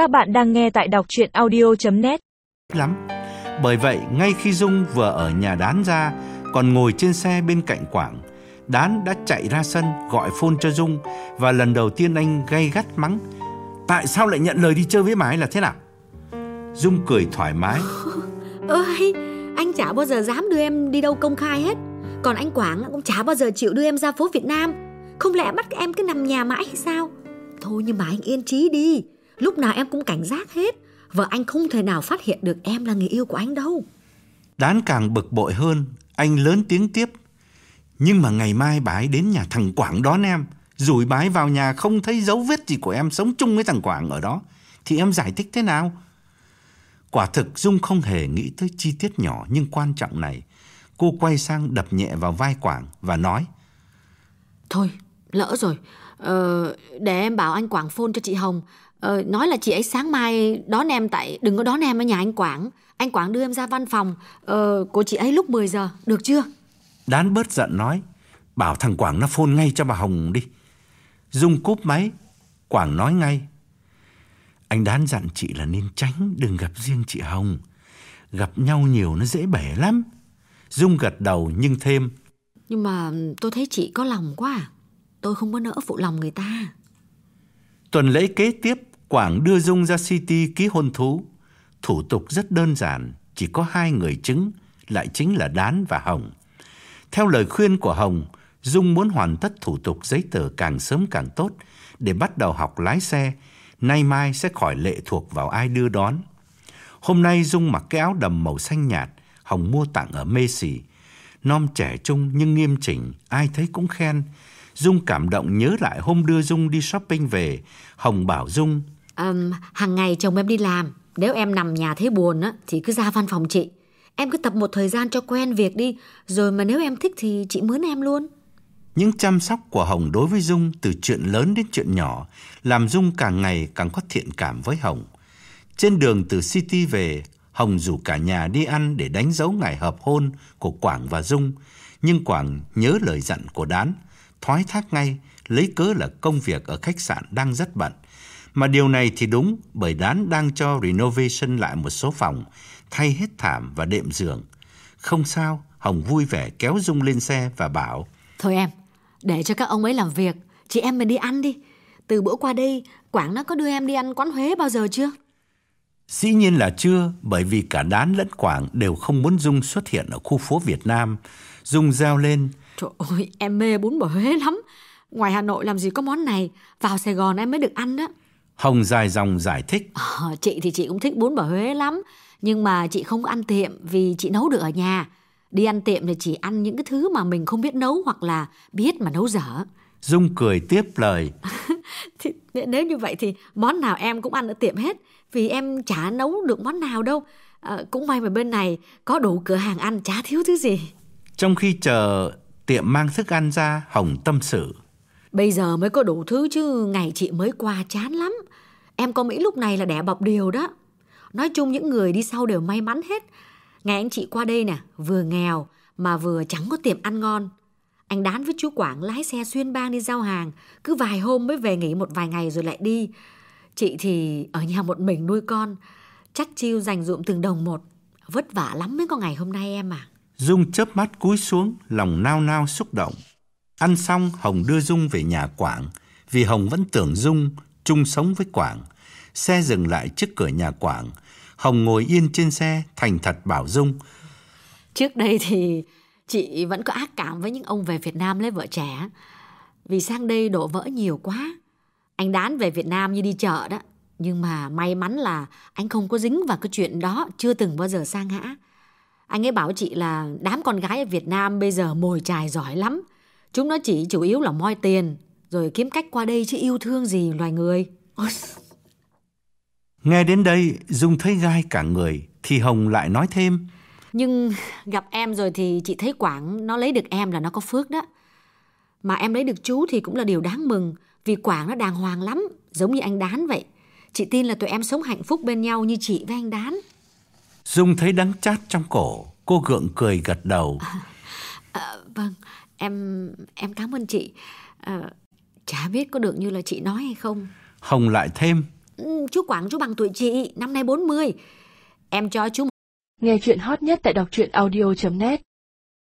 Các bạn đang nghe tại đọc chuyện audio.net lắm. Bởi vậy, ngay khi Dung vừa ở nhà đán ra, còn ngồi trên xe bên cạnh Quảng, đán đã chạy ra sân gọi phone cho Dung và lần đầu tiên anh gay gắt mắng. Tại sao lại nhận lời đi chơi với mái là thế nào? Dung cười thoải mái. Ơ hay, anh chả bao giờ dám đưa em đi đâu công khai hết Còn anh Quảng cũng chả bao giờ chịu đưa em ra phố Việt Nam Không lẽ bắt em cứ nằm nhà mãi hay sao Thôi nhưng mà anh yên trí đi Lúc nào em cũng cảnh giác hết Vợ anh không thể nào phát hiện được em là người yêu của anh đâu Đán càng bực bội hơn, anh lớn tiếng tiếp. Nhưng mà ngày mai bà ấy đến nhà thằng Quảng đón em, rủi bà ấy vào nhà không thấy dấu vết gì của em sống chung với thằng Quảng ở đó, thì em giải thích thế nào? Quả thực Dung không hề nghĩ tới chi tiết nhỏ nhưng quan trọng này. Cô quay sang đập nhẹ vào vai Quảng và nói. Thôi, lỡ rồi ờ, Để em bảo anh Quảng phone cho chị Hồng ờ, Nói là chị ấy sáng mai đón em tại Đừng có đón em ở nhà anh Quảng Anh Quảng đưa em ra văn phòng ờ, của chị ấy lúc 10 giờ, được chưa? Đán bớt giận nói. Bảo thằng Quảng nó phone ngay cho bà Hồng đi. Dung cúp máy. Quảng nói ngay. Anh Đán dặn chị là nên tránh đừng gặp riêng chị Hồng. Gặp nhau nhiều nó dễ bể lắm. Dung gật đầu nhưng thêm. Nhưng mà tôi thấy chị có lòng quá à. Tôi không có nỡ phụ lòng người ta Tuần lễ kế tiếp, Quảng đưa Dung ra City ký hôn thú. Thủ tục rất đơn giản, chỉ có hai người chứng, lại chính là Đán và Hồng. Theo lời khuyên của Hồng, Dung muốn hoàn tất thủ tục giấy tờ càng sớm càng tốt để bắt đầu học lái xe, nay mai sẽ khỏi lệ thuộc vào ai đưa đón. Hôm nay Dung mặc cái áo đầm màu xanh nhạt, Hồng mua tặng ở Macy. Non trẻ trung nhưng nghiêm chỉnh, ai thấy cũng khen. Dung cảm động nhớ lại hôm đưa Dung đi shopping về, Hồng bảo Dung um, Hàng ngày chồng em đi làm Nếu em nằm nhà thấy buồn á Thì cứ ra văn phòng chị Em cứ tập một thời gian cho quen việc đi Rồi mà nếu em thích thì chị mướn em luôn Những chăm sóc của Hồng đối với Dung từ chuyện lớn đến chuyện nhỏ làm Dung càng ngày càng có thiện cảm với Hồng. Trên đường từ City về, Hồng rủ cả nhà đi ăn để đánh dấu ngày hợp hôn của Quảng và Dung. Nhưng Quảng nhớ lời dặn của Đán, thoái thác ngay, lấy cớ là công việc ở khách sạn đang rất bận. Mà điều này thì đúng bởi Đán đang cho renovation lại một số phòng, thay hết thảm và đệm giường. Không sao, Hồng vui vẻ kéo Dung lên xe và bảo Thôi em Để cho các ông ấy làm việc Chị em mình đi ăn đi Từ bữa qua đây Quảng nó có đưa em đi ăn quán Huế bao giờ chưa Dĩ nhiên là chưa, bởi vì cả Đán lẫn Quảng đều không muốn Dung xuất hiện ở khu phố Việt Nam. Dung reo lên, Trời ơi em mê bún bò Huế lắm Ngoài Hà Nội làm gì có món này Vào Sài Gòn em mới được ăn đó Hồng dài dòng giải thích. Ờ, Chị thì chị cũng thích bún bò Huế lắm Nhưng mà chị không ăn tiệm Vì chị nấu được ở nhà Đi ăn tiệm thì chỉ ăn những cái thứ mà mình không biết nấu Hoặc là biết mà nấu dở Dung cười tiếp lời, thì, Nếu như vậy thì món nào em cũng ăn ở tiệm hết Vì em chả nấu được món nào đâu Ờ, Cũng may mà bên này có đủ cửa hàng ăn chả thiếu thứ gì trong khi chờ tiệm mang thức ăn ra, Hồng tâm sự. Bây giờ mới có đủ thứ chứ ngày chị mới qua chán lắm. Em có Mỹ lúc này là đẻ bọc điều đó. Nói chung những người đi sau đều may mắn hết. Ngày anh chị qua đây nè, vừa nghèo mà vừa chẳng có tiệm ăn ngon. Anh Đán với chú Quảng lái xe xuyên bang đi giao hàng, cứ vài hôm mới về nghỉ một vài ngày rồi lại đi. Chị thì ở nhà một mình nuôi con, chắc chiêu dành dụm từng đồng một. Vất vả lắm mới có ngày hôm nay em à. Dung chớp mắt cúi xuống, lòng nao nao xúc động. Ăn xong, Hồng đưa Dung về nhà Quảng, vì Hồng vẫn tưởng Dung chung sống với Quảng. Xe dừng lại trước cửa nhà Quảng. Hồng ngồi yên trên xe, thành thật bảo Dung. Trước đây thì chị vẫn có ác cảm với những ông về Việt Nam lấy vợ trẻ. Vì sang đây đổ vỡ nhiều quá. Anh Đán về Việt Nam như đi chợ đó. Nhưng mà may mắn là anh không có dính vào cái chuyện đó, chưa từng bao giờ sang hã. Anh ấy bảo chị là đám con gái ở Việt Nam bây giờ mồi chài giỏi lắm. Chúng nó chỉ chủ yếu là moi tiền, rồi kiếm cách qua đây chứ yêu thương gì loài người. Nghe đến đây, Dung thấy gai cả người, thì Hồng lại nói thêm. Nhưng gặp em rồi thì chị thấy Quảng nó lấy được em là nó có phước đó. Mà em lấy được chú thì cũng là điều đáng mừng vì Quảng nó đàng hoàng lắm, giống như anh Đán vậy. Chị tin là tụi em sống hạnh phúc bên nhau như chị với anh Đán. Dung thấy đắng chát trong cổ, cô gượng cười gật đầu. Ờ, vâng, em em cảm ơn chị. Ờ, chả biết có được như là chị nói hay không. Hồng lại thêm. Ừ, Chú Quảng chú bằng tuổi chị, năm nay 40. Em cho chú Nghe chuyện hot nhất tại đọc truyện audio.net